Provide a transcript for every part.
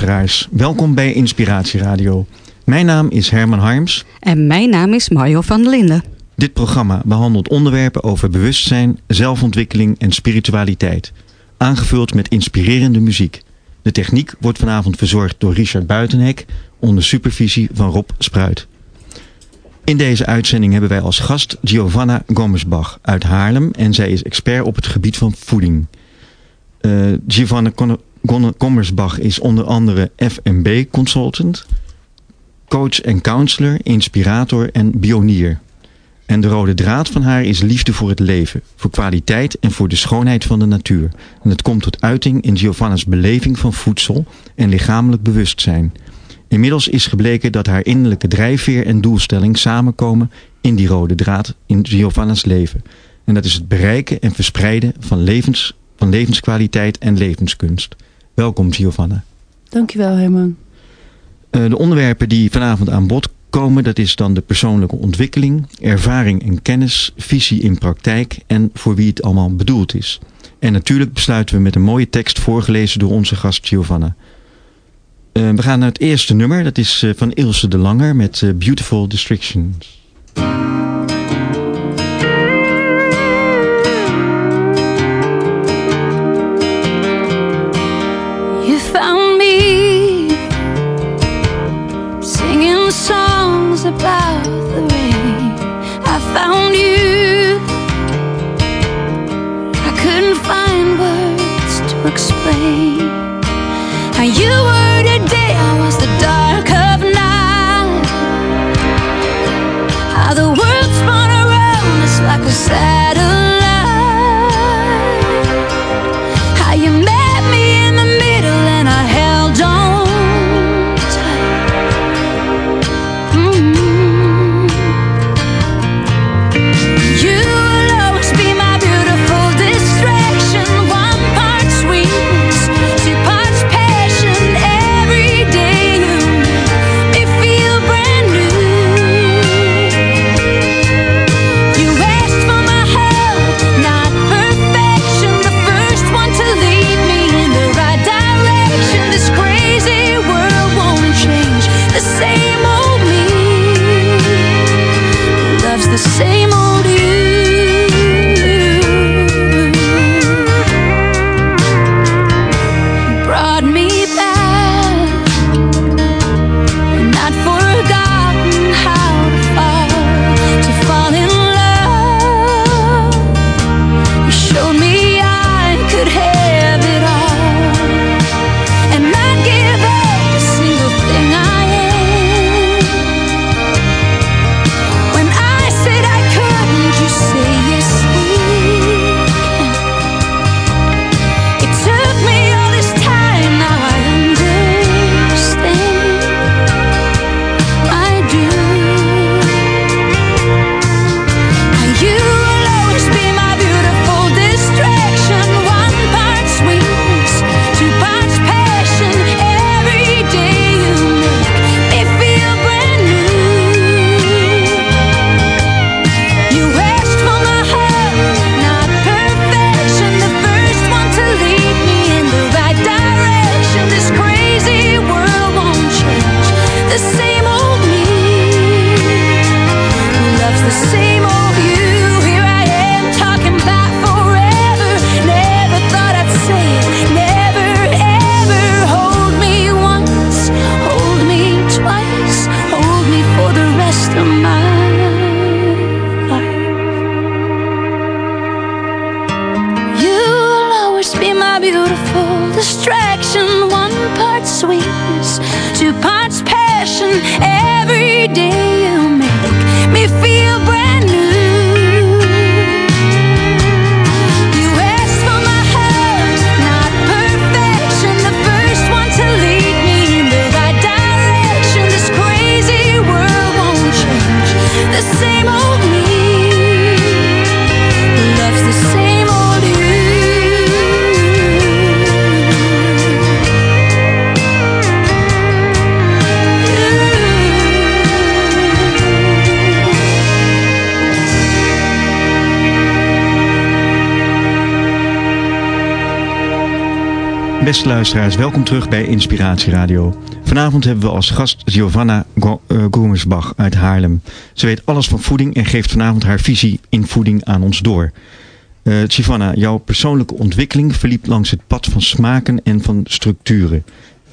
luisteraars, welkom bij Inspiratie Radio. Mijn naam is Herman Harms. En mijn naam is Mario van der Linden. Dit programma behandelt onderwerpen over bewustzijn, zelfontwikkeling en spiritualiteit. Aangevuld met inspirerende muziek. De techniek wordt vanavond verzorgd door Richard Buitenhek onder supervisie van Rob Spruit. In deze uitzending hebben wij als gast Giovanna Gommersbach uit Haarlem en zij is expert op het gebied van voeding. Eh, Giovanna Gon- Gommersbach is onder andere F&B consultant, coach en counselor, inspirator en pionier. En de rode draad van haar is liefde voor het leven, voor kwaliteit en voor de schoonheid van de natuur. En dat komt tot uiting in Giovanna's beleving van voedsel en lichamelijk bewustzijn. Inmiddels is gebleken dat haar innerlijke drijfveer en doelstelling samenkomen in die rode draad in Giovanna's leven. En dat is het bereiken en verspreiden van, levens, van levenskwaliteit en levenskunst. Welkom Giovanna. Dankjewel, Herman. Eh, de onderwerpen die vanavond aan bod komen, dat is dan de persoonlijke ontwikkeling, ervaring en kennis, visie in praktijk en voor wie het allemaal bedoeld is. En natuurlijk besluiten we met een mooie tekst voorgelezen door onze gast Giovanna. Eh, we gaan naar het eerste nummer, dat is eh, van Ilse de Langer met Beautiful Distractions. About the rain. I found you. I couldn't find words to explain how you Luisteraars, welkom terug bij Inspiratie Radio. Vanavond hebben we als gast Giovanna Go- eh, uit Haarlem. Ze weet alles van voeding en geeft vanavond haar visie in voeding aan ons door. Eh Giovanna, jouw persoonlijke ontwikkeling verliep langs het pad van smaken en van structuren.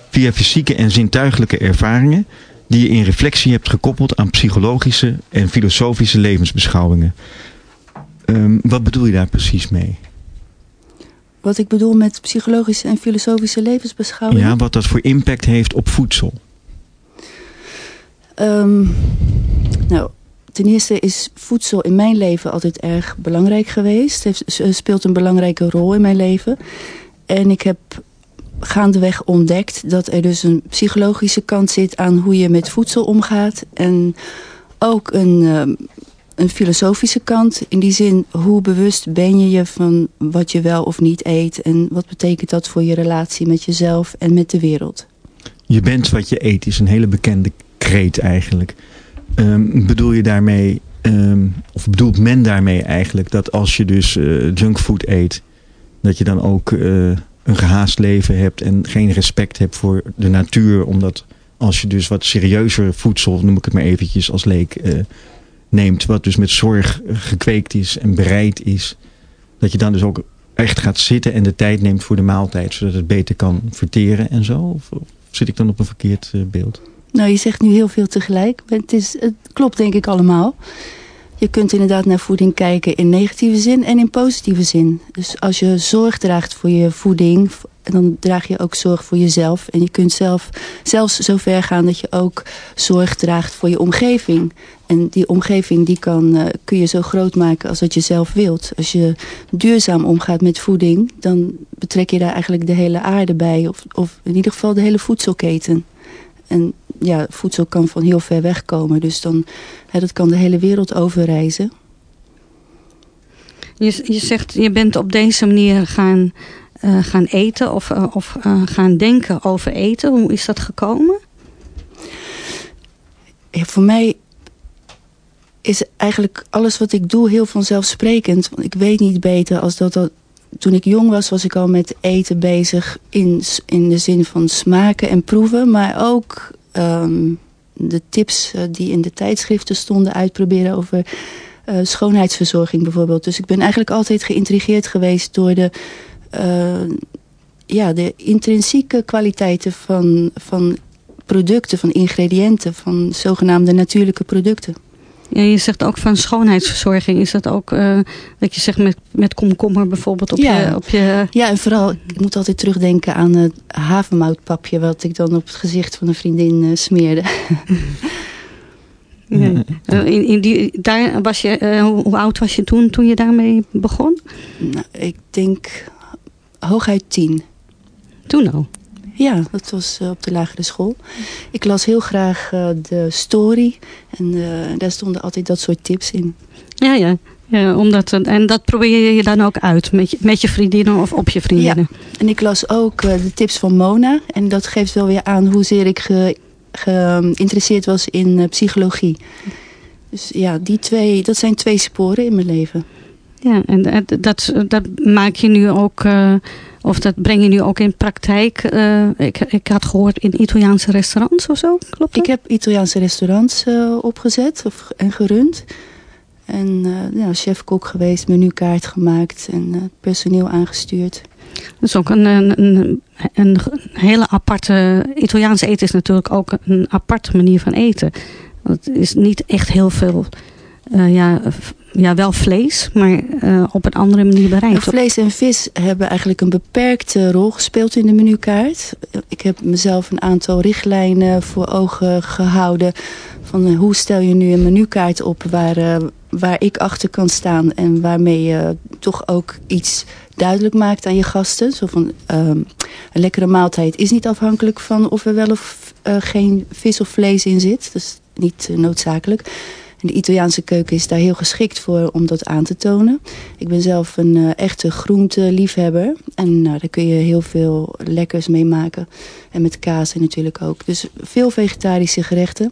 Via fysieke en zintuigelijke ervaringen die je in reflectie hebt gekoppeld aan psychologische en filosofische levensbeschouwingen. Ehm, wat bedoel je daar precies mee? Wat ik bedoel met psychologische en filosofische levensbeschouwing. Ja, wat dat voor impact heeft op voedsel. Ehm, nou, ten eerste is voedsel in mijn leven altijd erg belangrijk geweest. Het s- speelt een belangrijke rol in mijn leven. En ik heb gaandeweg ontdekt dat er dus een psychologische kant zit aan hoe je met voedsel omgaat. En ook een, ehm, een filosofische kant. In die zin, hoe bewust ben je je van wat je wel of niet eet. En wat betekent dat voor je relatie met jezelf en met de wereld. Je bent wat je eet is een hele bekende kreet eigenlijk. Ehm, bedoel je daarmee, ehm, of bedoelt men daarmee eigenlijk dat als je dus eh, junkfood eet, dat je dan ook eh, een gehaast leven hebt en geen respect hebt voor de natuur, omdat als je dus wat serieuzer voedsel, noem ik het maar eventjes als leek, eh, neemt, wat dus met zorg gekweekt is en bereid is, dat je dan dus ook echt gaat zitten en de tijd neemt voor de maaltijd, zodat het beter kan verteren en zo? Of, zit ik dan op een verkeerd eh, beeld? Nou, je zegt nu heel veel tegelijk. Het, is, het klopt denk ik allemaal. Je kunt inderdaad naar voeding kijken in negatieve zin en in positieve zin. Dus als je zorg draagt voor je voeding, dan draag je ook zorg voor jezelf. En je kunt zelf, zelfs zo ver gaan dat je ook zorg draagt voor je omgeving. En die omgeving die kan, eh, kun je zo groot maken als dat je zelf wilt. Als je duurzaam omgaat met voeding, dan betrek je daar eigenlijk de hele aarde bij. Of, of in ieder geval de hele voedselketen. En ja, voedsel kan van heel ver weg komen. Dus dan, hè, dat kan de hele wereld overreizen. Je, je zegt, je bent op deze manier gaan, eh, gaan eten of, eh, of eh, gaan denken over eten. Hoe is dat gekomen? Ja, voor mij is eigenlijk alles wat ik doe heel vanzelfsprekend. Want ik weet niet beter als dat, dat... Toen ik jong was, was ik al met eten bezig in, in de zin van smaken en proeven. Maar ook ehm, de tips eh, die in de tijdschriften stonden uitproberen over eh, schoonheidsverzorging bijvoorbeeld. Dus ik ben eigenlijk altijd geïntrigeerd geweest door de, eh, ja, de intrinsieke kwaliteiten van, van producten, van ingrediënten, van zogenaamde natuurlijke producten. Ja, je zegt ook van schoonheidsverzorging. Is dat ook eh, dat je zegt met, met komkommer bijvoorbeeld op, Ja. je, op je... Ja, en vooral, ik moet altijd terugdenken aan het havermoutpapje... wat ik dan op het gezicht van een vriendin eh, smeerde. Ja. Eh, in, in die, daar was je, hoe, hoe oud was je toen, toen je daarmee begon? nou, ik denk hooguit tien. Toen al. Ja, dat was eh, op de lagere school. Ik las heel graag eh, de story. En eh, daar stonden altijd dat soort tips in. Ja, ja. ja omdat, en dat probeer je dan ook uit met je, met je vriendinnen of op je vriendinnen. En ik las ook de tips van Mona. En dat geeft wel weer aan hoezeer ik ge- geïnteresseerd was in psychologie. Dus ja, die twee, dat zijn twee sporen in mijn leven. Ja, en dat, dat, dat maak je nu ook, eh, of dat breng je nu ook in praktijk. Eh, ik, ik had gehoord in Italiaanse restaurants of zo, klopt dat? Ik heb Italiaanse restaurants eh, opgezet of, en gerund. En eh ja, chef-kok geweest, menukaart gemaakt en eh, personeel aangestuurd. Dat is ook een, een, een, een hele aparte... Italiaanse eten is natuurlijk ook een aparte manier van eten. Het is niet echt heel veel... eh, ja, ja, wel vlees, maar eh, op een andere manier bereid. vlees en vis hebben eigenlijk een beperkte rol gespeeld in de menukaart. Ik heb mezelf een aantal richtlijnen voor ogen gehouden. Van eh, hoe stel je nu een menukaart op waar, eh, waar ik achter kan staan. En waarmee je toch ook iets duidelijk maakt aan je gasten. Zo van, ehm, een lekkere maaltijd is niet afhankelijk van of er wel of geen vis of vlees in zit. Is niet noodzakelijk. De Italiaanse keuken is daar heel geschikt voor om dat aan te tonen. Ik ben zelf een uh, echte groenteliefhebber. En nou, daar kun je heel veel lekkers mee maken. En met kaas natuurlijk ook. Dus veel vegetarische gerechten.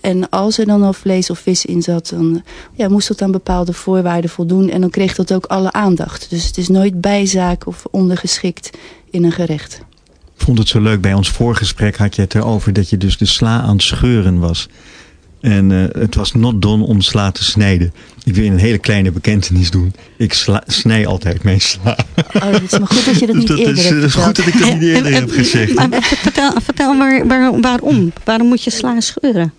En als er dan al vlees of vis in zat, dan ja, moest dat aan bepaalde voorwaarden voldoen. En dan kreeg dat ook alle aandacht. Dus het is nooit bijzaak of ondergeschikt in een gerecht. Ik vond het zo leuk, bij ons voorgesprek had je het erover dat je dus de sla aan het scheuren was. En uh, het was not done om sla te snijden. Ik wil een hele kleine bekentenis doen. Ik sla, snij altijd mijn sla. Oh, het is maar goed dat je dat niet dat eerder is, hebt Het is goed dat ik dat niet eerder heb gezegd. Maar vertel, vertel maar waar, waarom. Waarom moet je sla scheuren?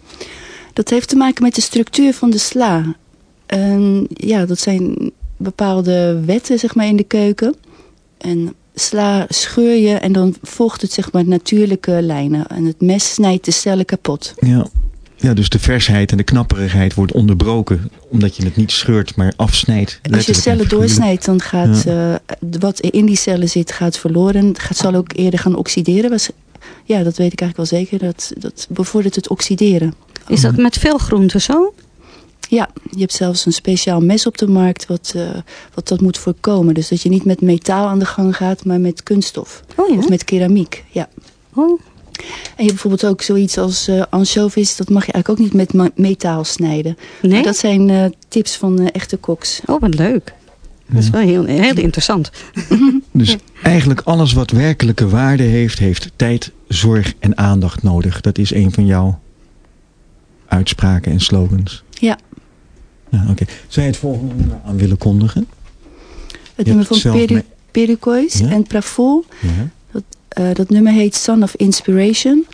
Dat heeft te maken met de structuur van de sla. En ja, dat zijn bepaalde wetten zeg maar, in de keuken. En sla scheur je en dan volgt het zeg maar natuurlijke lijnen. En het mes snijdt de cellen kapot. Ja. Ja, dus de versheid en de knapperigheid wordt onderbroken. Omdat je het niet scheurt, maar afsnijdt. Als je cellen doorsnijdt, dan gaat ja. uh, wat in die cellen zit, gaat verloren. Het gaat, zal ook eerder gaan oxideren. Was, ja, dat weet ik eigenlijk wel zeker. Dat, dat bevordert het oxideren. Is dat met veel groenten zo? Ja, je hebt zelfs een speciaal mes op de markt wat, uh, wat dat moet voorkomen. Dus dat je niet met metaal aan de gang gaat, maar met kunststof. Oh ja? Of met keramiek, ja. Oh, en je hebt bijvoorbeeld ook zoiets als uh, anchovies. Dat mag je eigenlijk ook niet met metaal snijden. Nee? Maar dat zijn uh, tips van uh, echte koks. Oh, wat leuk. Dat is wel heel, heel interessant. Dus eigenlijk alles wat werkelijke waarde heeft, heeft tijd, zorg en aandacht nodig. Dat is een van jouw uitspraken en slogans. Ja. ja Oké. Okay. Zou je het volgende nummer aan willen kondigen? Het nummer van ja? en Prafol. Ja. Uh, dat nummer heet Son of Inspiration.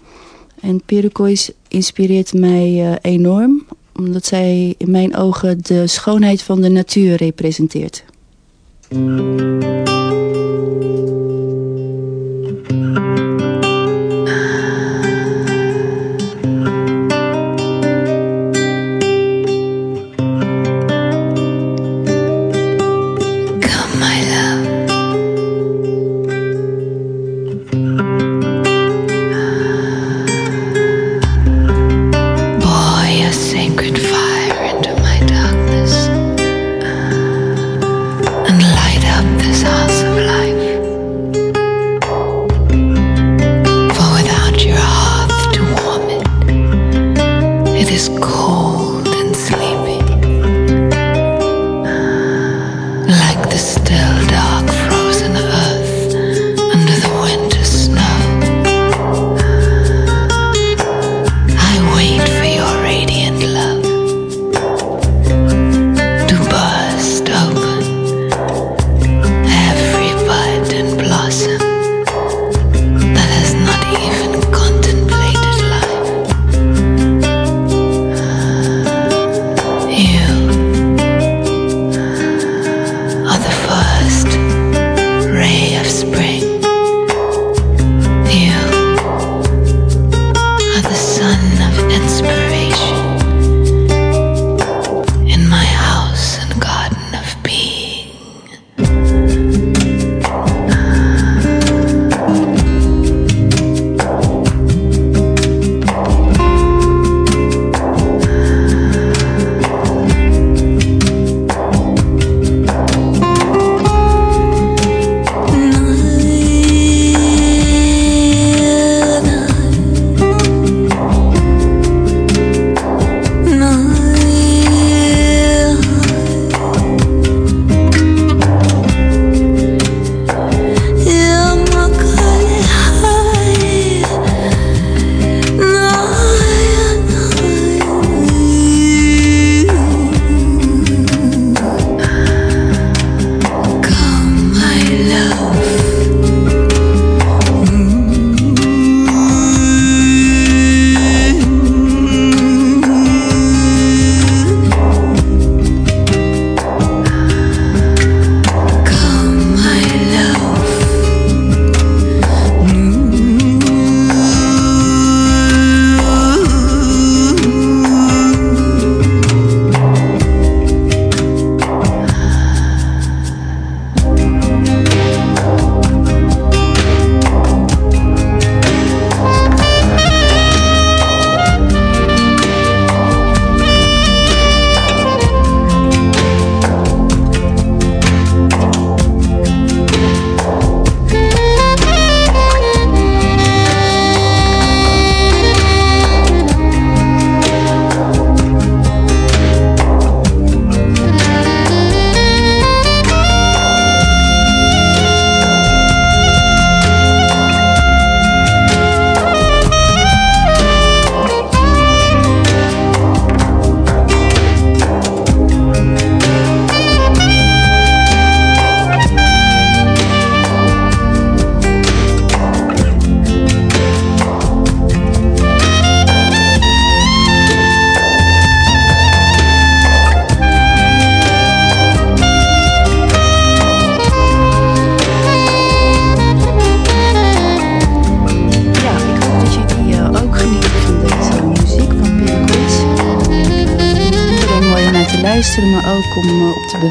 En Perukois inspireert mij uh, enorm. Omdat zij in mijn ogen de schoonheid van de natuur representeert.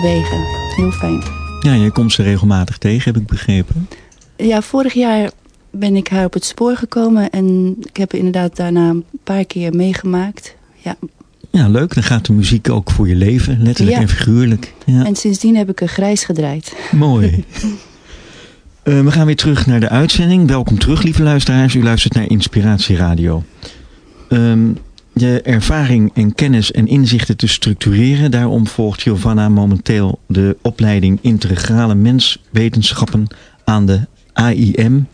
Bewegen. Heel fijn. Ja, je komt ze regelmatig tegen, heb ik begrepen. Ja, vorig jaar ben ik haar op het spoor gekomen en ik heb inderdaad daarna een paar keer meegemaakt. Ja. ja, leuk. Dan gaat de muziek ook voor je leven, letterlijk Ja. en figuurlijk. Ja. En sindsdien heb ik er grijs gedraaid. Mooi. Eh, we gaan weer terug naar de uitzending. Welkom terug, lieve luisteraars. U luistert naar Inspiratie Radio. Ehm, je ervaring en kennis en inzichten te structureren. Daarom volgt Giovanna momenteel de opleiding Integrale Menswetenschappen aan de AIM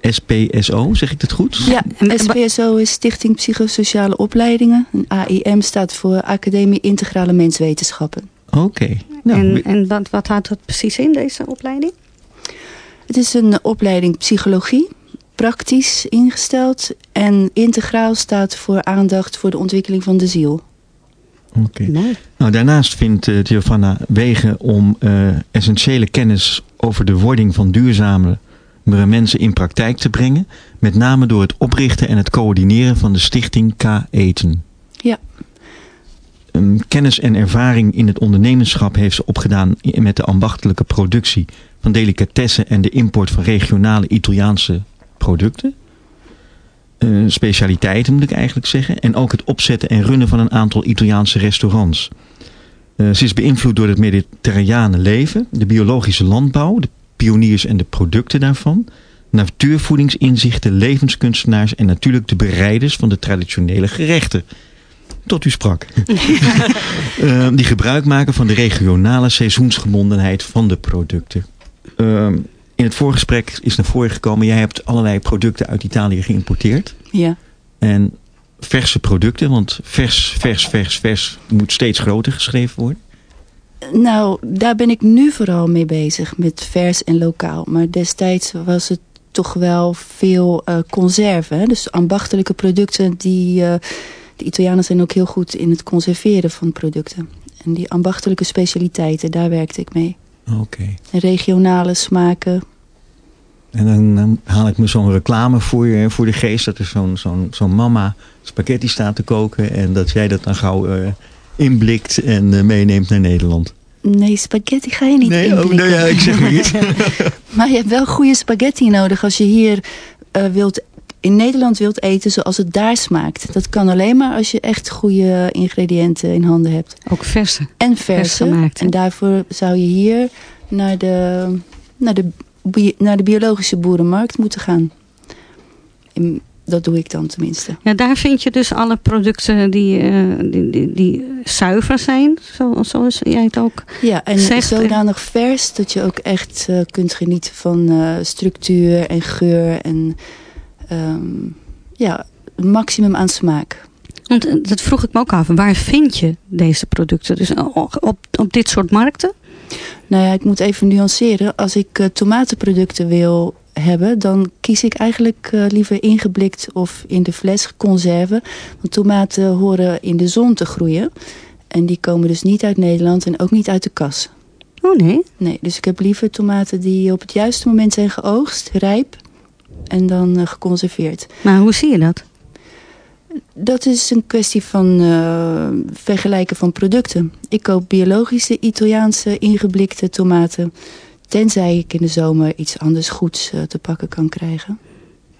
SPSO. Zeg ik dat goed? Ja, En- SPSO is Stichting Psychosociale Opleidingen. En AIM staat voor Academie Integrale Menswetenschappen. Oké. Nou, en en wat, wat houdt dat precies in, deze opleiding? Het is een opleiding psychologie, praktisch ingesteld. En integraal staat voor aandacht voor de ontwikkeling van de ziel. oké. Nou, daarnaast vindt eh, Giovanna wegen om eh, essentiële kennis over de wording van duurzame mensen in praktijk te brengen. Met name door het oprichten en het coördineren van de stichting K Eten. Ja. Ehm, kennis en ervaring in het ondernemerschap heeft ze opgedaan met de ambachtelijke productie van delicatessen en de import van regionale Italiaanse producten. Eh, specialiteiten moet ik eigenlijk zeggen. En ook het opzetten en runnen van een aantal Italiaanse restaurants. Eh, ze is beïnvloed door het mediterrane leven, de biologische landbouw, de pioniers en de producten daarvan, natuurvoedingsinzichten, levenskunstenaars en natuurlijk de bereiders van de traditionele gerechten. Tot u sprak. Eh, die gebruik maken van de regionale seizoensgebondenheid van de producten. In het voorgesprek is naar voren gekomen, jij hebt allerlei producten uit Italië geïmporteerd. Ja. En verse producten, want vers, vers, vers, vers moet steeds groter geschreven worden. Nou, daar ben ik nu vooral mee bezig, met vers en lokaal. Maar destijds was het toch wel veel eh conserven. Dus ambachtelijke producten, die, eh, de Italianen zijn ook heel goed in het conserveren van producten. En die ambachtelijke specialiteiten, daar werkte ik mee. Oké. Regionale smaken. En dan, dan haal ik me zo'n reclame voor, je, voor de geest. Dat er zo'n zo'n zo'n mama spaghetti staat te koken. En dat jij dat dan gauw eh, inblikt en eh, meeneemt naar Nederland. Nee, spaghetti ga je niet nee, oh, nee, ja, ik zeg maar iets. Maar je hebt wel goede spaghetti nodig als je hier eh, wilt, in Nederland wilt eten zoals het daar smaakt. Dat kan alleen maar als je echt goede ingrediënten in handen hebt. Ook verse. En Vers verse. gemaakt, en daarvoor zou je hier naar de, naar de, naar de biologische boerenmarkt moeten gaan. En dat doe ik dan tenminste. Ja, daar vind je dus alle producten die, eh, die, die, die zuiver zijn, zo, zoals jij het ook Ja, en Zegt- zodanig vers dat je ook echt eh, kunt genieten van eh, structuur en geur. En ehm, ja, maximum aan smaak. Want dat vroeg ik me ook af. Waar vind je deze producten? Dus op, op dit soort markten? Nou ja, ik moet even nuanceren. Als ik eh, tomatenproducten wil hebben, dan kies ik eigenlijk eh, liever ingeblikt of in de fles conserven. Want tomaten horen in de zon te groeien. En die komen dus niet uit Nederland en ook niet uit de kas. Oh nee. Nee, dus ik heb liever tomaten die op het juiste moment zijn geoogst, rijp en dan eh, geconserveerd. Maar hoe zie je dat? Dat is een kwestie van eh, vergelijken van producten. Ik koop biologische Italiaanse ingeblikte tomaten. Tenzij ik in de zomer iets anders goeds eh, te pakken kan krijgen.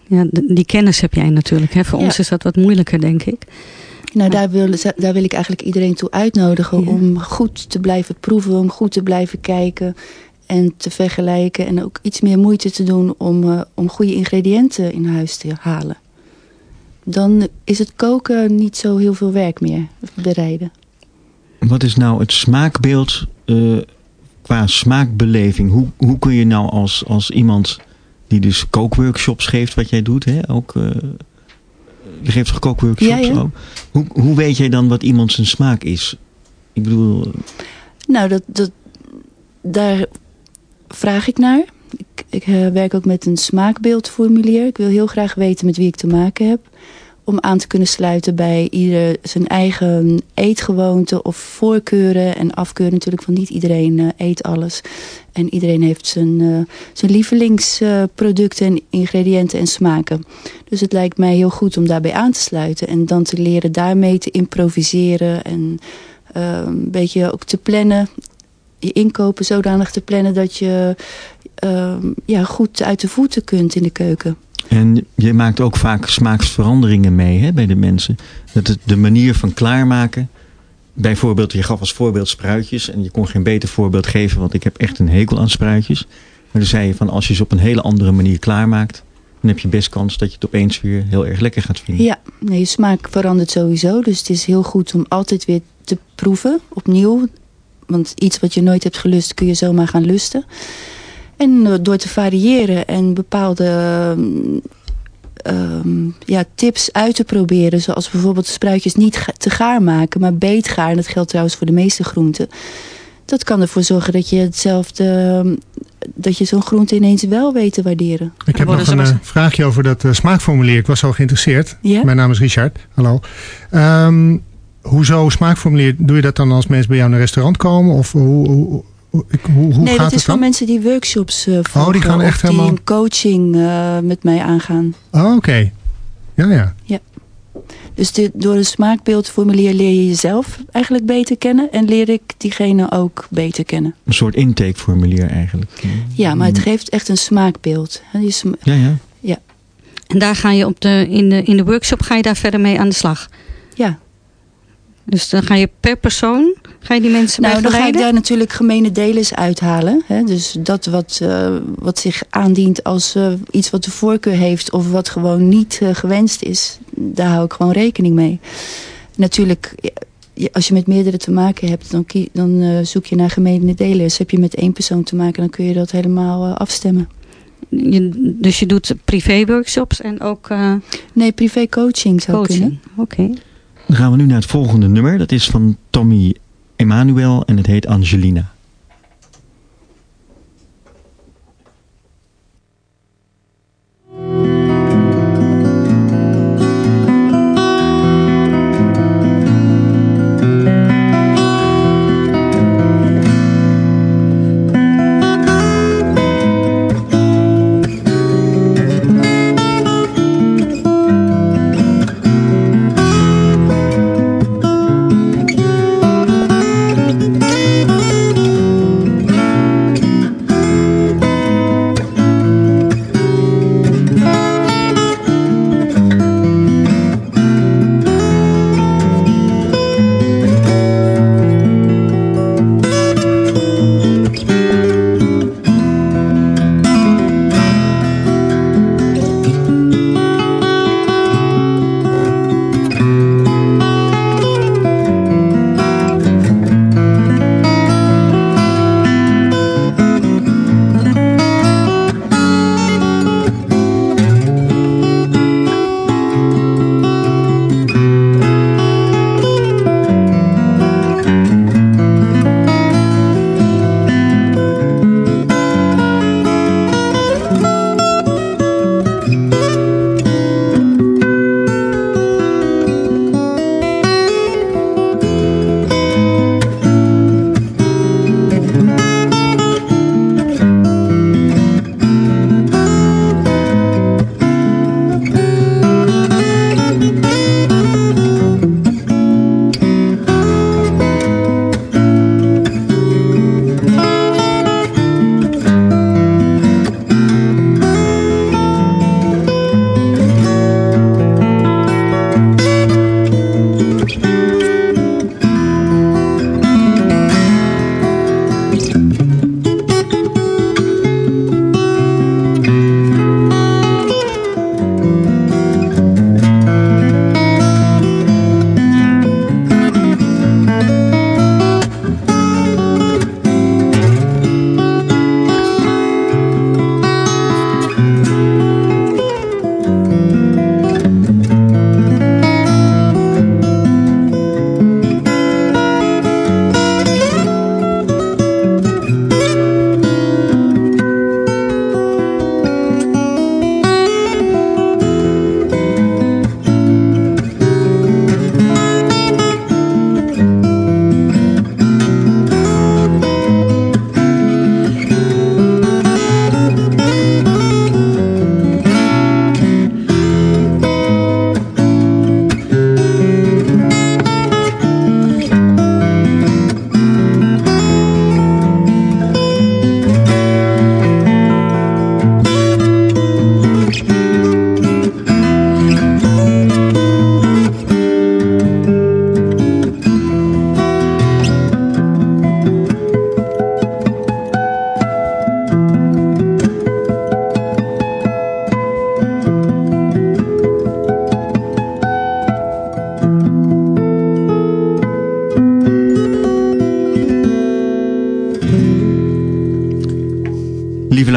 Ja, die kennis heb jij natuurlijk. Hè? Voor Ja. ons is dat wat moeilijker, denk ik. Nou, daar wil, daar wil ik eigenlijk iedereen toe uitnodigen Ja. om goed te blijven proeven, om goed te blijven kijken en te vergelijken. En ook iets meer moeite te doen om, eh, om goede ingrediënten in huis te halen. Dan is het koken niet zo heel veel werk meer, bereiden. Wat is nou het smaakbeeld eh, qua smaakbeleving? Hoe, hoe kun je nou als, als iemand die dus kookworkshops geeft, wat jij doet, hè? Ook, eh, je geeft toch kookworkshops Ja, ja. ook? Hoe, hoe weet jij dan wat iemand zijn smaak is? Ik bedoel, Nou, dat, dat, daar vraag ik naar. Ik, ik eh, werk ook met een smaakbeeldformulier. Ik wil heel graag weten met wie ik te maken heb. Om aan te kunnen sluiten bij ieder zijn eigen eetgewoonte of voorkeuren en afkeuren natuurlijk. Want niet iedereen eh, eet alles. En iedereen heeft zijn, eh, zijn lievelingsproducten en ingrediënten en smaken. Dus het lijkt mij heel goed om daarbij aan te sluiten. En dan te leren daarmee te improviseren en een beetje ook te plannen. Je inkopen zodanig te plannen dat je ehm, ja, goed uit de voeten kunt in de keuken. En je maakt ook vaak smaaksveranderingen mee hè, bij de mensen. Dat het, de manier van klaarmaken. Bijvoorbeeld, je gaf als voorbeeld spruitjes. En je kon geen beter voorbeeld geven, want ik heb echt een hekel aan spruitjes. Maar dan zei je van, als je ze op een hele andere manier klaarmaakt... dan heb je best kans dat je het opeens weer heel erg lekker gaat vinden. Ja, nee, je smaak verandert sowieso. Dus het is heel goed om altijd weer te proeven, opnieuw. Want iets wat je nooit hebt gelust, kun je zomaar gaan lusten. En eh, door te variëren en bepaalde ehm, ehm, ja, tips uit te proberen. Zoals bijvoorbeeld spruitjes niet ga- te gaar maken, maar beetgaar. En dat geldt trouwens voor de meeste groenten. Dat kan ervoor zorgen dat je hetzelfde... ehm, dat je zo'n groente ineens wel weet te waarderen. Ik heb nog een eh, vraagje over dat eh, smaakformulier. Ik was zo geïnteresseerd. Ja? Mijn naam is Richard. Hallo. Ehm, hoezo smaakformulier? Doe je dat dan als mensen bij jou naar een restaurant komen? Of hoe, hoe, ik- hoe, hoe nee, gaat dat is het voor dan? mensen die workshops eh volgen. die gaan echt of die helemaal- een coaching eh, met mij aangaan. Oh, oké. Ja, ja. Dus de, door een smaakbeeldformulier leer je jezelf eigenlijk beter kennen. En leer ik diegene ook beter kennen. Een soort intakeformulier eigenlijk. Ja, maar het geeft echt een smaakbeeld. Sma- Ja, ja. En daar ga je op de, in, de, in de workshop ga je daar verder mee aan de slag. ja. Dus dan ga je per persoon, ga je die mensen Nou, dan ga ik daar natuurlijk gemene delers uithalen. Hè? Dus dat wat, eh, wat zich aandient als eh, iets wat de voorkeur heeft... of wat gewoon niet eh, gewenst is, daar hou ik gewoon rekening mee. Natuurlijk, als je met meerdere te maken hebt... dan, dan eh, zoek je naar gemene delers. Heb je met één persoon te maken, dan kun je dat helemaal afstemmen. Je, dus je doet privé workshops en ook eh, Nee, privé coaching zou kunnen. coaching. Oké. Dan gaan we nu naar het volgende nummer. Dat is van Tommy Emanuel en het heet. Angelina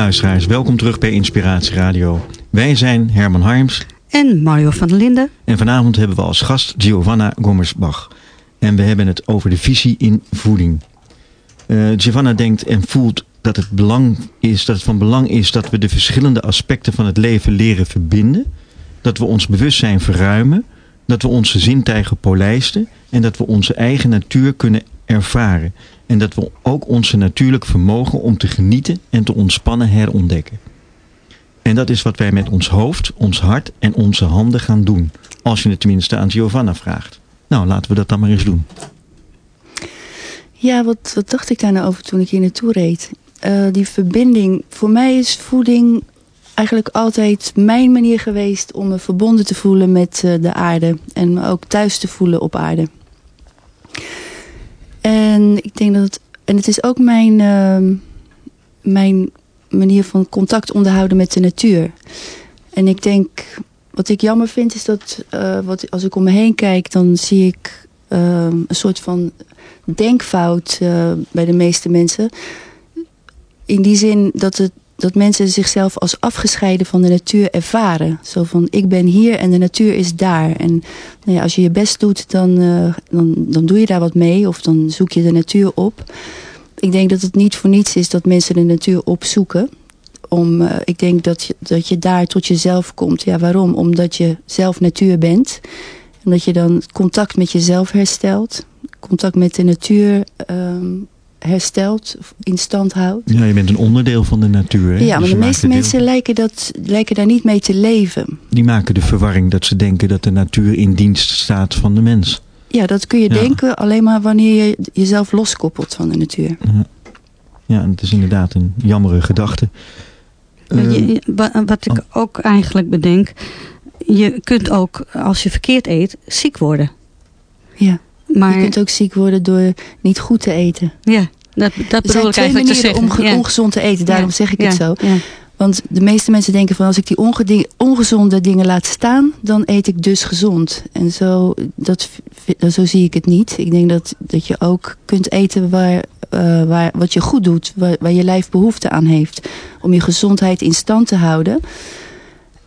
luisteraars, welkom terug bij Inspiratie Radio. Wij zijn Herman Harms. En Mario van der Linden. En vanavond hebben we als gast Giovanna Gommersbach. En we hebben het over de visie in voeding. Uh, Giovanna denkt en voelt dat het, belang is, dat het van belang is dat we de verschillende aspecten van het leven leren verbinden. Dat we ons bewustzijn verruimen. Dat we onze zintuigen polijsten. En dat we onze eigen natuur kunnen ervaren. En dat we ook onze natuurlijk vermogen om te genieten en te ontspannen herontdekken. En dat is wat wij met ons hoofd, ons hart en onze handen gaan doen. Als je het tenminste aan Giovanna vraagt. Nou, laten we dat dan maar eens doen. Ja, wat, wat dacht ik daar nou over toen ik hier naartoe reed? Uh, die verbinding. Voor mij is voeding eigenlijk altijd mijn manier geweest om me verbonden te voelen met uh, de aarde. En me ook thuis te voelen op aarde. En ik denk dat het, en het is ook mijn, uh, mijn manier van contact onderhouden met de natuur. En ik denk, wat ik jammer vind is dat uh, wat, als ik om me heen kijk, dan zie ik uh, een soort van denkfout uh, bij de meeste mensen. In die zin dat, het, dat mensen zichzelf als afgescheiden van de natuur ervaren. Zo van, ik ben hier en de natuur is daar. En nou ja, als je je best doet, dan, dan, dan doe je daar wat mee. Of dan zoek je de natuur op ik denk dat het niet voor niets is dat mensen de natuur opzoeken. Om, uh, ik denk dat je, dat je daar tot jezelf komt. Ja, waarom? Omdat je zelf natuur bent. En dat je dan contact met jezelf herstelt. Contact met de natuur um, herstelt, in stand houdt. Ja, je bent een onderdeel van de natuur. Hè? Ja, maar dus de meeste mensen lijken, dat, lijken daar niet mee te leven. Die maken de verwarring dat ze denken dat de natuur in dienst staat van de mens. Ja, dat kun je ja. denken alleen maar wanneer je jezelf loskoppelt van de natuur. Ja, ja het is inderdaad een jammere gedachte. Je, wat ik ook eigenlijk bedenk, je kunt ook als je verkeerd eet ziek worden. Ja, maar, je kunt ook ziek worden door niet goed te eten. Ja, dat, dat bedoel ik eigenlijk te zeggen. om ja. ongezond te eten, daarom zeg ik het zo. Want de meeste mensen denken van als ik die ongezonde dingen laat staan, dan eet ik dus gezond. En zo, dat, zo zie ik het niet. Ik denk dat, dat je ook kunt eten waar, uh, waar, wat je goed doet, waar, waar je lijf behoefte aan heeft. Om je gezondheid in stand te houden.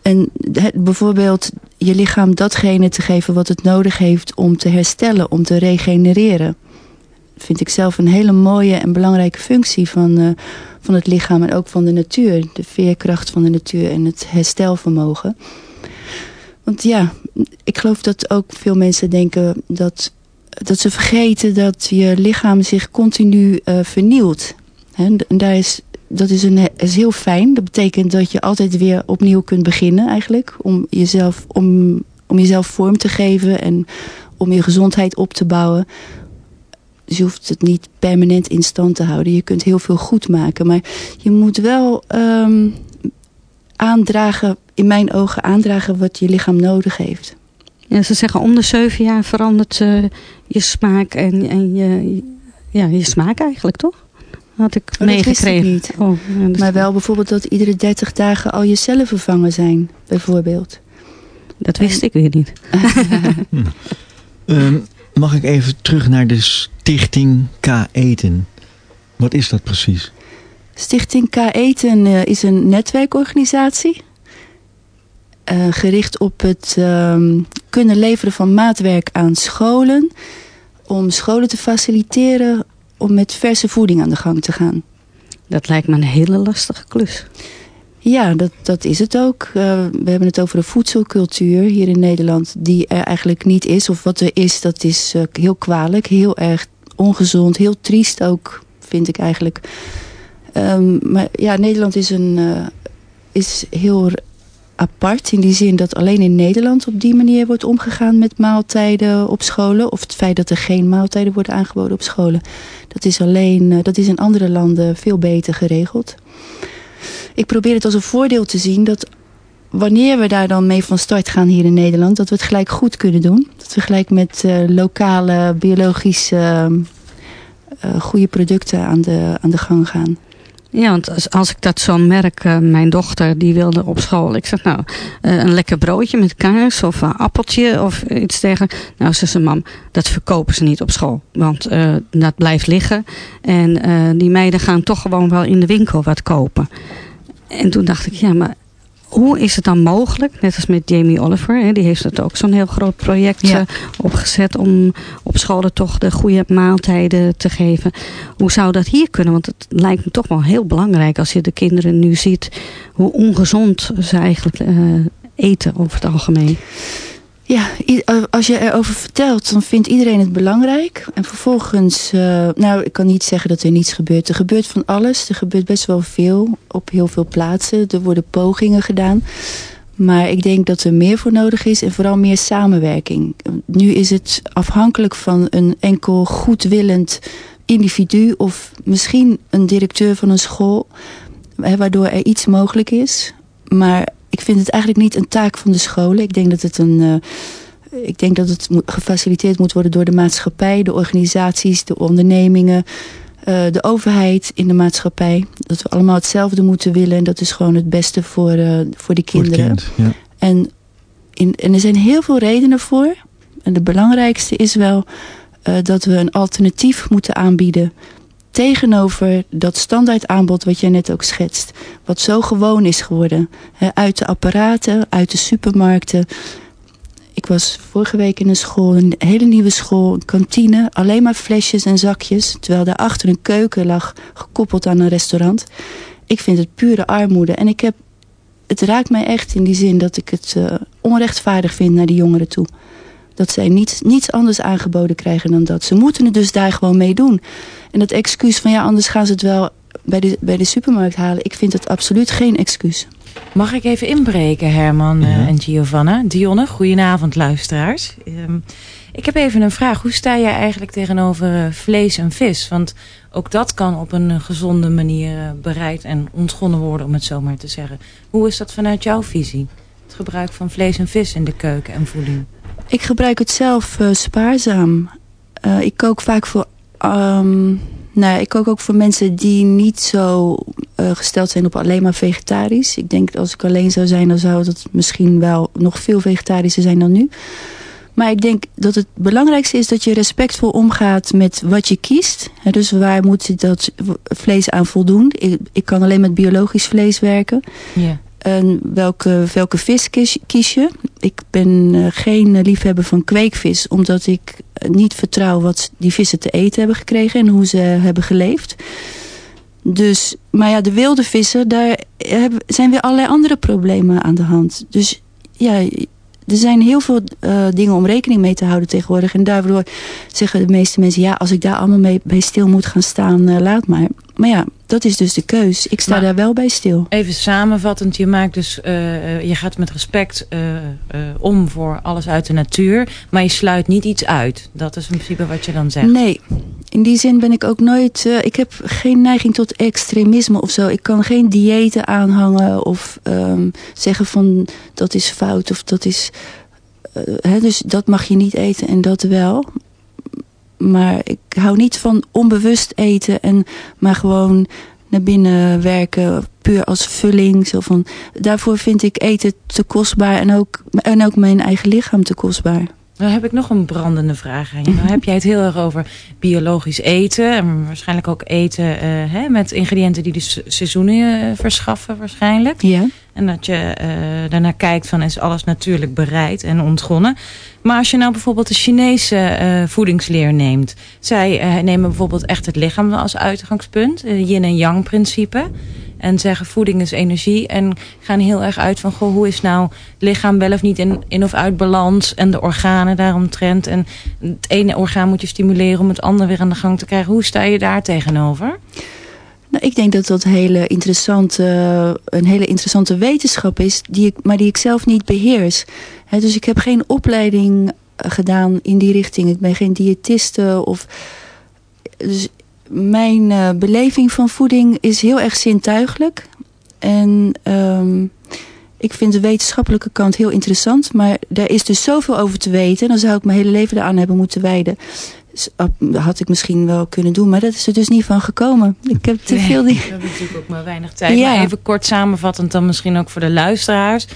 En bijvoorbeeld je lichaam datgene te geven wat het nodig heeft om te herstellen, om te regenereren. Vind ik zelf een hele mooie en belangrijke functie van, uh, van het lichaam en ook van de natuur. De veerkracht van de natuur en het herstelvermogen. Want ja, ik geloof dat ook veel mensen denken dat, dat ze vergeten dat je lichaam zich continu uh, vernieuwt. He, en daar is, dat is, een, is heel fijn. Dat betekent dat je altijd weer opnieuw kunt beginnen eigenlijk. Om jezelf, om, om jezelf vorm te geven en om je gezondheid op te bouwen. Dus je hoeft het niet permanent in stand te houden. Je kunt heel veel goed maken. Maar je moet wel um, aandragen, in mijn ogen aandragen wat je lichaam nodig heeft. Ja, ze zeggen om de zeven jaar verandert uh, je smaak en, en je, ja, je smaak eigenlijk, toch? Had ik oh, meegekregen. niet. Oh, ja, maar wel bijvoorbeeld dat iedere 30 dagen al je cellen vervangen zijn, bijvoorbeeld. Dat wist en... ik weer niet. um, mag ik even terug naar de Stichting K Eten? Wat is dat precies? Stichting K Eten uh, is een netwerkorganisatie. Uh, gericht op het um, kunnen leveren van maatwerk aan scholen. Om scholen te faciliteren om met verse voeding aan de gang te gaan. Dat lijkt me een hele lastige klus. Ja, dat, dat is het ook. Uh, we hebben het over een voedselcultuur hier in Nederland die er eigenlijk niet is. Of wat er is, dat is uh, heel kwalijk, heel erg ongezond, heel triest ook, vind ik eigenlijk. Um, maar ja, Nederland is, een, uh, is heel apart in die zin dat alleen in Nederland op die manier wordt omgegaan met maaltijden op scholen. Of het feit dat er geen maaltijden worden aangeboden op scholen. Dat is, alleen, dat is in andere landen veel beter geregeld ik probeer het als een voordeel te zien dat wanneer we daar dan mee van start gaan hier in Nederland, dat we het gelijk goed kunnen doen. Dat we gelijk met uh, lokale, biologische, uh, goede producten aan de, aan de gang gaan. Ja, want als, als ik dat zo merk, uh, mijn dochter die wilde op school. Ik zeg nou, uh, een lekker broodje met kaas of een appeltje of iets dergelijks. Nou, ze zei mam, dat verkopen ze niet op school. Want uh, dat blijft liggen. En die meiden gaan toch gewoon wel in de winkel wat kopen. en toen dacht ik, ja, maar hoe is het dan mogelijk, net als met Jamie Oliver, hè, die heeft het ook zo'n heel groot project Ja. eh, opgezet om op scholen toch de goede maaltijden te geven. Hoe zou dat hier kunnen? Want het lijkt me toch wel heel belangrijk als je de kinderen nu ziet hoe ongezond ze eigenlijk eh, eten over het algemeen. Ja, eh, als je erover vertelt, dan vindt iedereen het belangrijk. En vervolgens, eh, nou, ik kan niet zeggen dat er niets gebeurt. Er gebeurt van alles. Er gebeurt best wel veel op heel veel plaatsen. Er worden pogingen gedaan. Maar ik denk dat er meer voor nodig is en vooral meer samenwerking. Nu is het afhankelijk van een enkel goedwillend individu of misschien een directeur van een school, waardoor er iets mogelijk is. Maar ik vind het eigenlijk niet een taak van de scholen. Ik denk dat het een. eh, ik denk dat het gefaciliteerd moet worden door de maatschappij, de organisaties, de ondernemingen, eh, de overheid in de maatschappij. Dat we allemaal hetzelfde moeten willen en dat is gewoon het beste voor, eh, voor de kinderen. kind. Ja. En, in, en er zijn heel veel redenen voor. En de belangrijkste is wel dat we een alternatief moeten aanbieden. Tegenover dat standaard aanbod wat jij net ook schetst. Wat zo gewoon is geworden. Uit de apparaten, uit de supermarkten. Ik was vorige week in een school, een hele nieuwe school, een kantine. Alleen maar flesjes en zakjes. Terwijl daarachter een keuken lag, gekoppeld aan een restaurant. Ik vind het pure armoede. En ik heb het raakt mij echt in die zin dat ik het eh, onrechtvaardig vind naar die jongeren toe. Dat zij niets, niets anders aangeboden krijgen dan dat. Ze moeten het dus daar gewoon mee doen. En dat excuus van ja, anders gaan ze het wel bij de, bij de supermarkt halen. Ik vind het absoluut geen excuus. Mag ik even inbreken, Herman eh, Ja. en Giovanna? Dionne, goedenavond luisteraars. Ehm, ik heb even een vraag. Hoe sta jij eigenlijk tegenover eh, vlees en vis? Want ook dat kan op een gezonde manier eh, bereid en ontgonnen worden, om het zo maar te zeggen. Hoe is dat vanuit jouw visie? Het gebruik van vlees en vis in de keuken en voeding. Ik gebruik het zelf eh, spaarzaam. Eh, ik kook vaak voor... ehm, nou, ik kook ook voor mensen die niet zo eh, gesteld zijn op alleen maar vegetarisch. Ik denk dat als ik alleen zou zijn, dan zou het misschien wel nog veel vegetarischer zijn dan nu. Maar ik denk dat het belangrijkste is dat je respectvol omgaat met wat je kiest. Dus waar moet dat vlees aan voldoen? Ik, ik kan alleen met biologisch vlees werken. Ja. En welke, welke vis kies, je? Ik ben eh, geen eh, liefhebber van kweekvis, omdat ik eh, niet vertrouw wat die vissen te eten hebben gekregen en hoe ze hebben geleefd. Dus, maar ja, de wilde vissen, daar hebben, zijn weer allerlei andere problemen aan de hand. Dus ja, er zijn heel veel dingen om rekening mee te houden tegenwoordig. En daardoor zeggen de meeste mensen, ja, als ik daar allemaal mee bij stil moet gaan staan, laat maar. Maar ja, dat is dus de keus. Ik sta Maar- daar wel bij stil. Even samenvattend, je maakt dus, eh, eh, je gaat met respect eh, om voor alles uit de natuur, maar je sluit niet iets uit. Dat is in principe wat je dan zegt. Nee, in die zin ben ik ook nooit... ik heb geen neiging tot extremisme of zo. Ik kan geen diëten aanhangen of ehm, zeggen van dat is fout of dat is... hè, dus dat mag je niet eten en dat wel. Maar ik hou niet van onbewust eten en maar gewoon naar binnen werken, puur als vulling. Zo van, daarvoor vind ik eten te kostbaar en ook, en ook mijn eigen lichaam te kostbaar. Dan heb ik nog een brandende vraag aan je. Dan heb jij het heel erg over biologisch eten. En waarschijnlijk ook eten eh, hè, met ingrediënten die de se- seizoenen eh, verschaffen waarschijnlijk. Ja. En dat je eh, daarnaar kijkt van is alles natuurlijk bereid en ontgonnen. Maar als je nou bijvoorbeeld de Chinese eh, voedingsleer neemt. Zij eh, nemen bijvoorbeeld echt het lichaam als uitgangspunt. yin en yang principe. En zeggen voeding is energie. En gaan heel erg uit van goh, hoe is nou het lichaam wel of niet in, in of uit balans. En de organen daaromtrent. En het ene orgaan moet je stimuleren om het andere weer aan de gang te krijgen. Hoe sta je daar tegenover? Nou, ik denk dat dat hele interessante, een hele interessante wetenschap is, die ik, maar die ik zelf niet beheers. Dus ik heb geen opleiding eh, gedaan in die richting. Ik ben geen diëtiste. Of, dus mijn eh, beleving van voeding is heel erg zintuigelijk. En ehm, ik vind de wetenschappelijke kant heel interessant. Maar daar is dus zoveel over te weten. Dan zou ik mijn hele leven eraan hebben moeten wijden. Dus, had ik misschien wel kunnen doen. Maar dat is er dus niet van gekomen. Ik heb te veel Nee, dingen. We hebben natuurlijk ook maar weinig tijd. Ja. Maar even kort samenvattend dan misschien ook voor de luisteraars.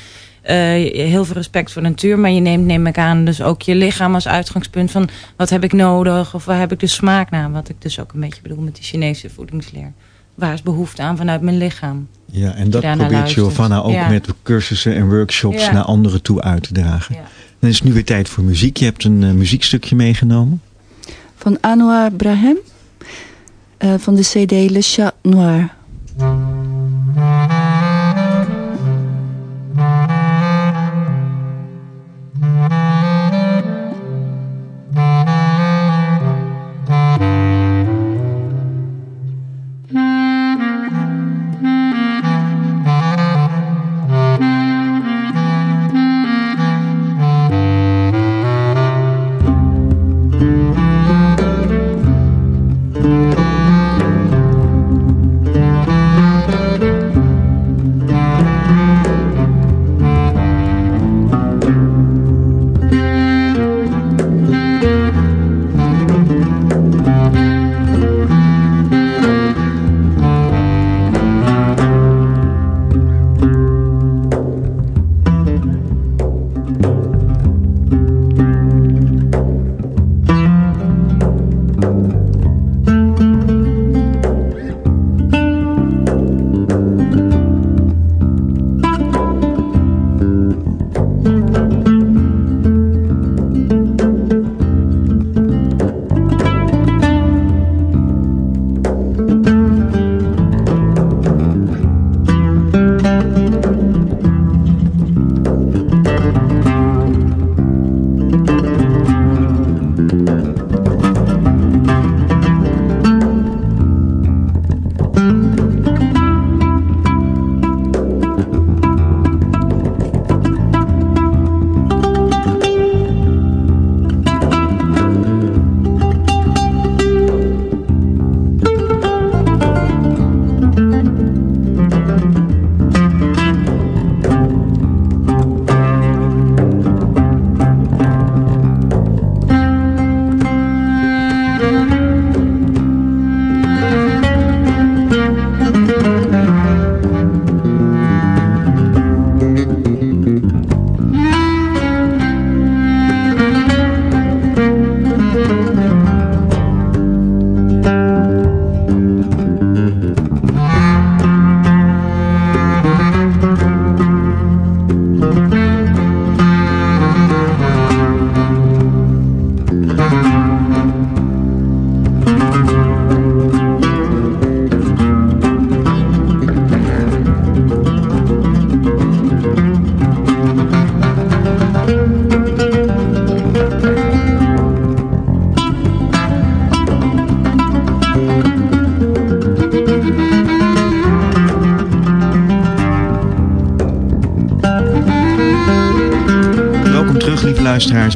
Eh, heel veel respect voor de natuur. Maar je neemt, neem ik aan, dus ook je lichaam als uitgangspunt van... wat heb ik nodig of waar heb ik de smaak naar? Wat ik dus ook een beetje bedoel met die Chinese voedingsleer. waar is behoefte aan vanuit mijn lichaam? Ja, en dat probeert luistert. Giovanna ook Ja. met cursussen en workshops Ja. naar anderen toe uit te dragen. Ja. Dan is het nu weer tijd voor muziek. Je hebt een eh, muziekstukje meegenomen. Van Anwar Brahem. eh, van de cd Le Chat Noir.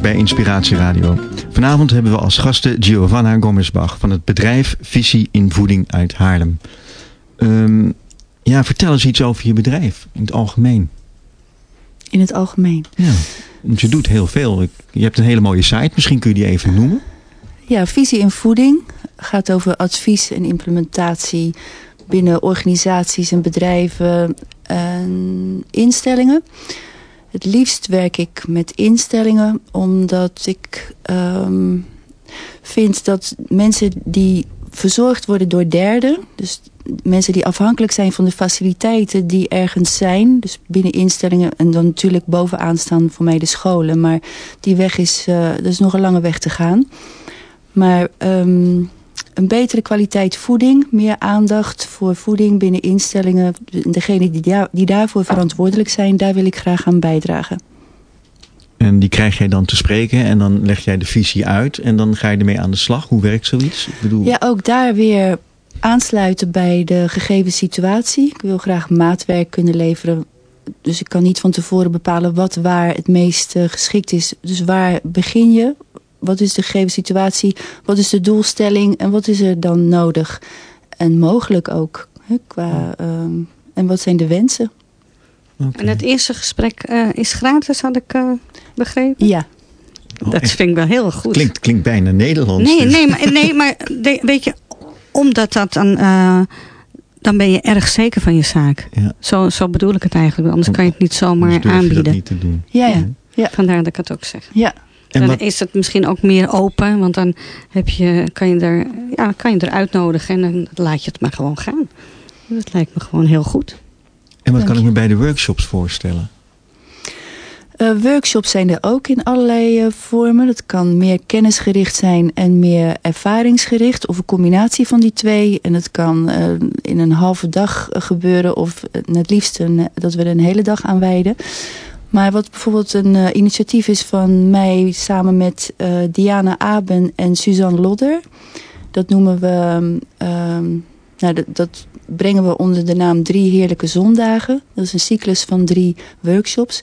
Luisteraars, bij Inspiratie Radio. Vanavond hebben we als gasten Giovanna Gommersbach van het bedrijf Visie in Voeding uit Haarlem. Ehm, ja, vertel eens iets over je bedrijf in het algemeen. In het algemeen. Ja, want je doet heel veel. Je hebt een hele mooie site, misschien kun je die even noemen. Ja, visie in voeding gaat over advies en implementatie binnen organisaties en bedrijven en instellingen. Het liefst werk ik met instellingen omdat ik ehm, vind dat mensen die verzorgd worden door derden, dus mensen die afhankelijk zijn van de faciliteiten die ergens zijn, dus binnen instellingen en dan natuurlijk bovenaan staan voor mij de scholen, maar die weg is, eh er is nog een lange weg te gaan. Maar ehm, een betere kwaliteit voeding, meer aandacht voor voeding binnen instellingen. Degenen die, daar, die daarvoor verantwoordelijk zijn, daar wil ik graag aan bijdragen. En die krijg jij dan te spreken en dan leg jij de visie uit en dan ga je ermee aan de slag. Hoe werkt zoiets? Ik bedoel, Ja, ook daar weer aansluiten bij de gegeven situatie. Ik wil graag maatwerk kunnen leveren. Dus ik kan niet van tevoren bepalen wat waar het meest eh, geschikt is. Dus waar begin je? Wat is de gegeven situatie? Wat is de doelstelling? En wat is er dan nodig? En mogelijk ook. Hè, qua, ehm, en wat zijn de wensen? En het eerste gesprek eh, is gratis, had ik eh, begrepen. Ja, Oh, dat vind ik wel heel goed. klinkt, klinkt bijna Nederlands. Nee, dus. nee, maar, nee, maar de- weet je, omdat dat dan, eh, dan ben je erg zeker van je zaak. Ja. Zo, zo bedoel ik het eigenlijk, anders kan je het niet zomaar durf je dat aanbieden. niet te doen. ja, ja. Vandaar dat ik het ook zeg. ja. En dan wat, is het misschien ook meer open, want dan heb je, kan, je er, ja, kan je er uitnodigen en dan laat je het maar gewoon gaan. Dat lijkt me gewoon heel goed. en wat kan ik me bij de workshops voorstellen? Eh, workshops zijn er ook in allerlei eh, vormen. Dat kan meer kennisgericht zijn en meer ervaringsgericht. Of een combinatie van die twee. En het kan eh, in een halve dag gebeuren. Of het liefst een, dat we er een hele dag aan wijden. Maar wat bijvoorbeeld een eh, initiatief is van mij samen met eh, Diana Aben en Suzanne Lodder. Dat noemen we... ehm, nou, dat, dat brengen we onder de naam Drie Heerlijke Zondagen. Dat is een cyclus van drie workshops.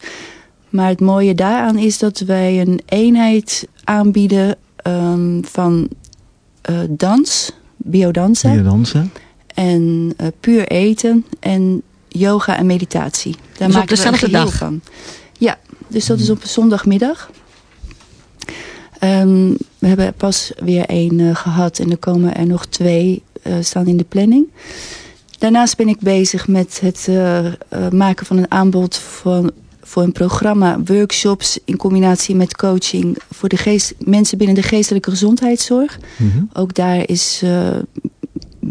Maar het mooie daaraan is dat wij een eenheid aanbieden ehm, van eh, dans, biodansen Hier dansen? en puur eten en yoga en meditatie. Daar Dus op maken dezelfde dag? van. Ja, dus dat is op een zondagmiddag. Ehm, we hebben pas weer één eh, gehad en er komen er nog twee eh, staan in de planning. Daarnaast ben ik bezig met het eh, eh, maken van een aanbod van, voor een programma, workshops in combinatie met coaching voor de geest, mensen binnen de geestelijke gezondheidszorg. Mhm. Ook daar is eh,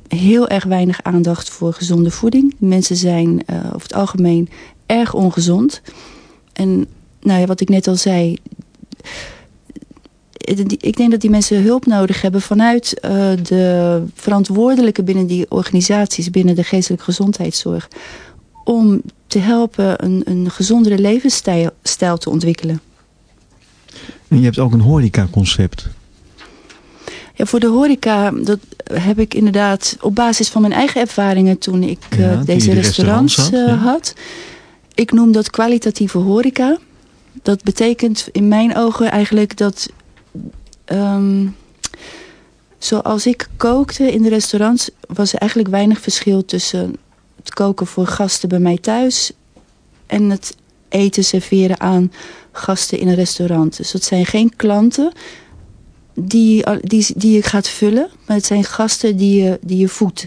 heel erg weinig aandacht voor gezonde voeding. Mensen zijn eh, over het algemeen erg ongezond. En nou ja, wat ik net al zei. Ik denk dat die mensen hulp nodig hebben vanuit eh, de verantwoordelijke binnen die organisaties, binnen de geestelijke gezondheidszorg. Om te helpen een, een gezondere levensstijl stijl te ontwikkelen. En je hebt ook een horeca-concept. Ja, voor de horeca, dat heb ik inderdaad op basis van mijn eigen ervaringen toen ik eh, Ja, deze restaurants, restaurants had, eh, ja. had. Ik noem dat kwalitatieve horeca. Dat betekent in mijn ogen eigenlijk dat ehm, zoals ik kookte in de restaurants was er eigenlijk weinig verschil tussen het koken voor gasten bij mij thuis en het eten serveren aan gasten in een restaurant. Dus dat zijn geen klanten die, die, die je gaat vullen. Maar het zijn gasten die je, die je voedt.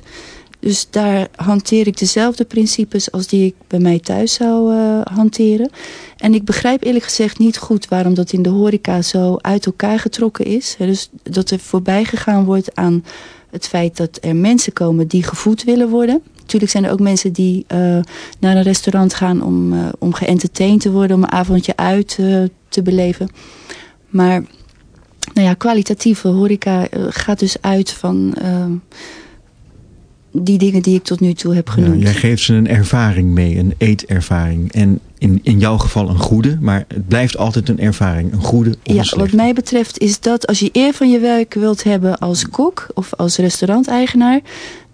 Dus daar hanteer ik dezelfde principes als die ik bij mij thuis zou eh, hanteren. En ik begrijp eerlijk gezegd niet goed waarom dat in de horeca zo uit elkaar getrokken is. Dus dat er voorbij gegaan wordt aan het feit dat er mensen komen die gevoed willen worden. Natuurlijk zijn er ook mensen die eh, naar een restaurant gaan om, eh, om te worden, om een avondje uit te beleven. Maar nou ja, kwalitatieve horeca gaat dus uit van die dingen die ik tot nu toe heb Ja, genoemd. jij geeft ze een ervaring mee, een eetervaring. En in, in jouw geval een goede, maar het blijft altijd een ervaring. Een goede of Ja, wat mij betreft is dat als je eer van je werk wilt hebben als kok of als restauranteigenaar,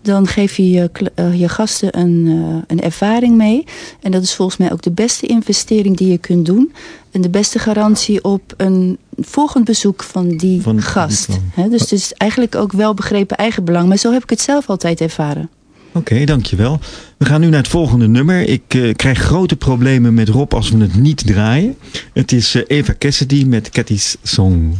dan geef je je, eh, je gasten een, eh, een ervaring mee. En dat is volgens mij ook de beste investering die je kunt doen. En de beste garantie op een volgend bezoek van die Van gast. dus het is eigenlijk ook wel begrepen eigenbelang. Maar zo heb ik het zelf altijd ervaren. Oké, dankjewel. We gaan nu naar het volgende nummer. Ik eh, krijg grote problemen met Rob als we het niet draaien. Het is Eva Cassidy met Cathy's Song.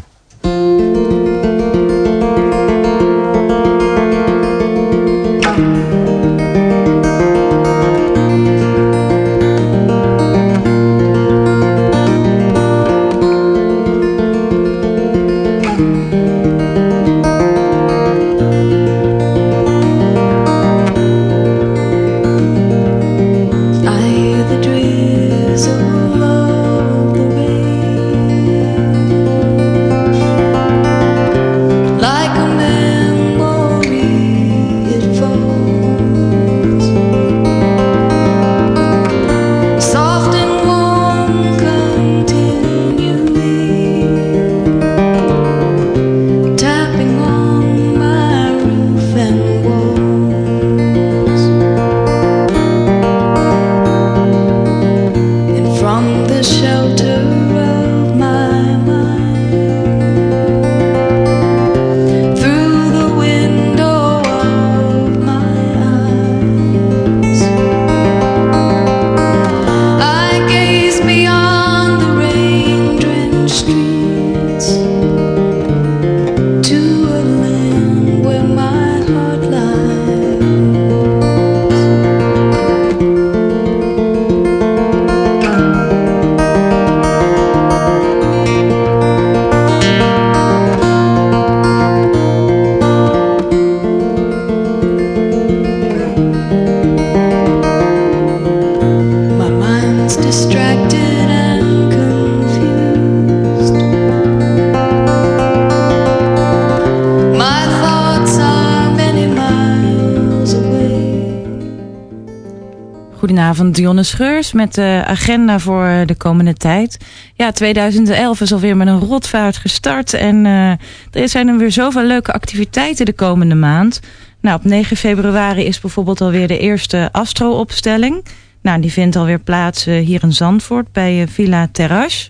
Dionne Scheurs met de agenda voor de komende tijd. Ja, 2011 is alweer met een rotvaart gestart. En uh, er zijn er weer zoveel leuke activiteiten de komende maand. Nou, op 9 februari is bijvoorbeeld alweer de eerste Astro-opstelling. Nou, die vindt alweer plaats uh, hier in Zandvoort bij uh, Villa Terras.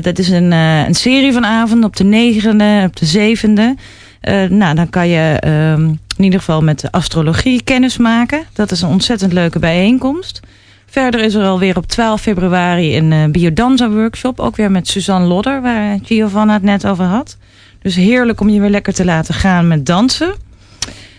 dat is een, een serie van avonden op de negende, op de zevende. nou, dan kan je ehm, in ieder geval met de astrologie kennis maken. Dat is een ontzettend leuke bijeenkomst. Verder is er alweer op 12 februari een uh, biodanza workshop. Ook weer met Suzanne Lodder, waar Giovanna het net over had. Dus heerlijk om je weer lekker te laten gaan met dansen.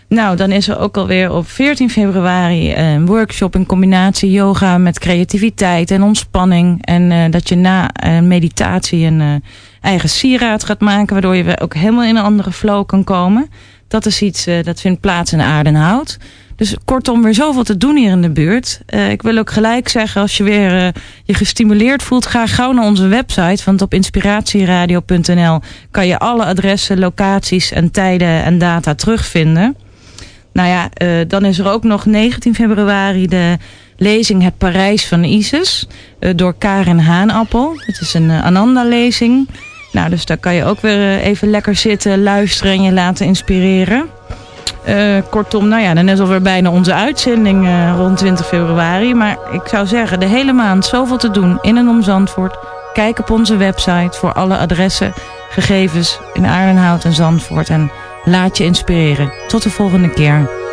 Nou, dan is er ook alweer op 14 februari een workshop in combinatie yoga met creativiteit en ontspanning. En uh, dat je na uh, meditatie een eigen sieraad gaat maken, waardoor je ook helemaal in een andere flow kan komen. Dat is iets uh, dat vindt plaats in Aardenhout. Dus kortom, weer zoveel te doen hier in de buurt. Uh, ik wil ook gelijk zeggen, als je weer uh, je gestimuleerd voelt, ga gauw naar onze website. Want op inspiratieradio.nl kan je alle adressen, locaties en tijden en data terugvinden. Nou ja, dan is er ook nog 19 februari de lezing Het Parijs van Isis. door Karen Haanappel. Het is een Ananda-lezing. Nou, dus daar kan je ook weer even lekker zitten, luisteren en je laten inspireren. Uh, kortom, nou ja, dan is alweer bijna onze uitzending uh, rond 20 februari. Maar ik zou zeggen, de hele maand zoveel te doen in en om Zandvoort. Kijk op onze website voor alle adressen, gegevens in Aardenhout en Zandvoort. En laat je inspireren. Tot de volgende keer.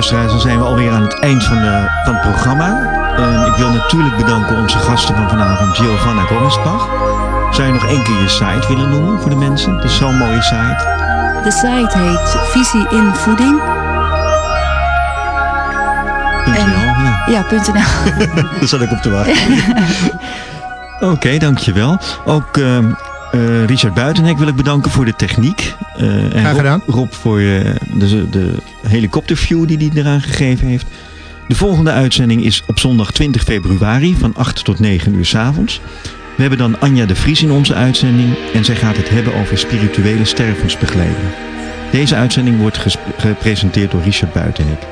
Luisteraars, dan zijn we alweer aan het eind van, de, van het programma. Ik wil natuurlijk bedanken onze gasten van vanavond, Giovanna Gommersbach. Zou je nog één keer je site willen noemen voor de mensen? Het is zo'n mooie site. De site heet Visie in Voeding. .nl, ja. Ja, .nl. Daar zat ik op te wachten. Oké, okay, dankjewel. Ook... Uh, uh, Richard Buitenhek wil ik bedanken voor de techniek. Uh, en Graag gedaan. Rob, Rob voor uh, de, helikopterview die hij eraan gegeven heeft. De volgende uitzending is op zondag 20 februari van 8 tot 9 uur s avonds. We hebben dan Anja de Vries in onze uitzending en zij gaat het hebben over spirituele stervensbegeleiding. Deze uitzending wordt gepresenteerd door Richard Buitenhek.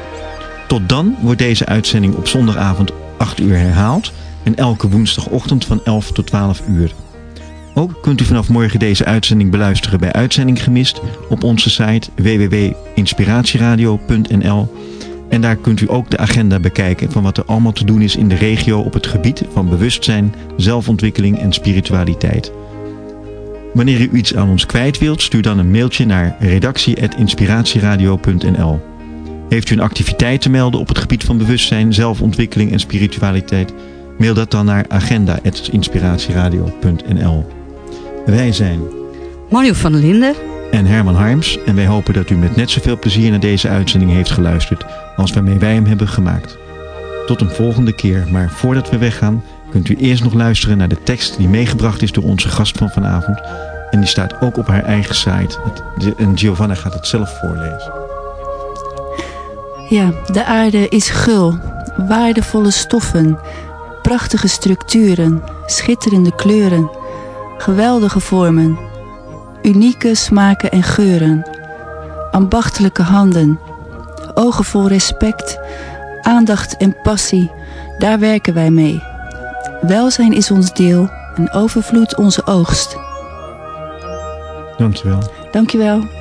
Tot dan wordt deze uitzending op zondagavond 8 uur herhaald en elke woensdagochtend van 11 tot 12 uur. Ook kunt u vanaf morgen deze uitzending beluisteren bij Uitzending Gemist op onze site www.inspiratieradio.nl en daar kunt u ook de agenda bekijken van wat er allemaal te doen is in de regio op het gebied van bewustzijn, zelfontwikkeling en spiritualiteit. Wanneer u iets aan ons kwijt wilt, stuur dan een mailtje naar redactie.inspiratieradio.nl Heeft u een activiteit te melden op het gebied van bewustzijn, zelfontwikkeling en spiritualiteit? Mail dat dan naar agenda.inspiratieradio.nl Wij zijn Mario van der Linden. en Herman Harms. En wij hopen dat u met net zoveel plezier naar deze uitzending heeft geluisterd als waarmee wij hem hebben gemaakt. Tot een volgende keer, maar voordat we weggaan kunt u eerst nog luisteren naar de tekst die meegebracht is door onze gast van vanavond. En die staat ook op haar eigen site. En Giovanna gaat het zelf voorlezen. Ja, de aarde is gul, waardevolle stoffen, prachtige structuren, schitterende kleuren, geweldige vormen, unieke smaken en geuren, ambachtelijke handen, ogen vol respect, aandacht en passie, daar werken wij mee. Welzijn is ons deel en overvloed onze oogst. Dankjewel. Dankjewel.